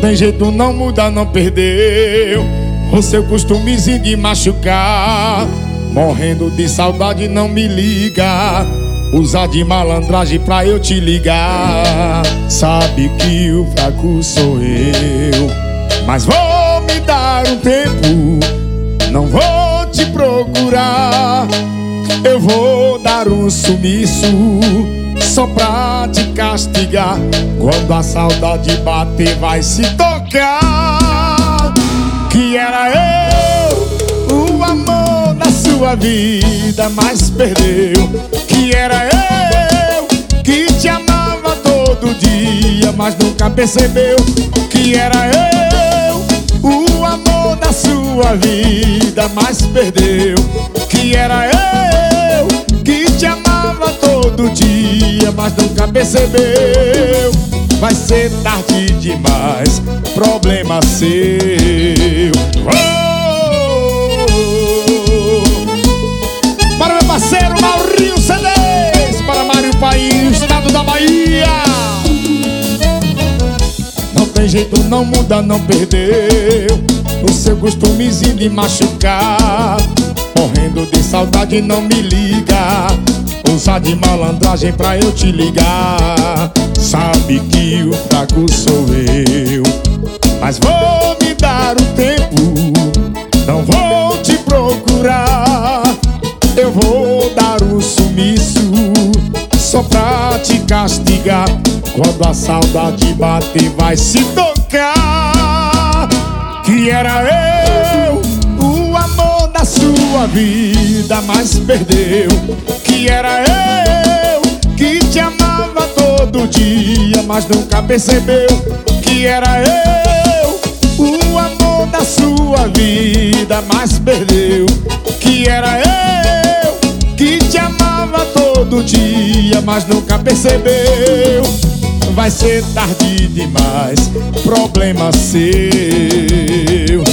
tem jeito, não muda, não perdeu. O seu costumezinho de machucar. Morrendo de saudade, não me liga. Usar de malandragem pra eu te ligar. Sabe que o fraco sou eu. Mas vou me dar um tempo. Não vou te procurar. Eu vou dar um sumiço. Só pra castigar Quando a saudade bater vai se tocar. Que era eu O amor da sua vida Mas perdeu. Que era eu que te amava todo dia, mas nunca percebeu. Que era eu o amor da sua vida, mas perdeu. Que era eu que te amava todo dia, mas nunca percebeu. Vai ser tarde demais, problema seu. Oh! Para meu parceiro Maurinho CDs Para Mário País, estado da Bahia Não tem jeito, não muda, não perdeu O seu costumezinho de machucar Morrendo de saudade, não me liga Usar de malandragem pra eu te ligar. Sabe que o fraco sou eu. Mas vou me dar um tempo. Não vou te procurar. Eu vou dar um sumiço. Só pra te castigar. Quando a saudade bater vai se tocar. Que era eu O amor da sua vida Mas perdeu Que era eu Que te amava todo dia Mas nunca percebeu Que era eu O amor da sua vida Mas perdeu Que era eu que te amava todo dia, mas nunca percebeu. Vai ser tarde demais, problema seu.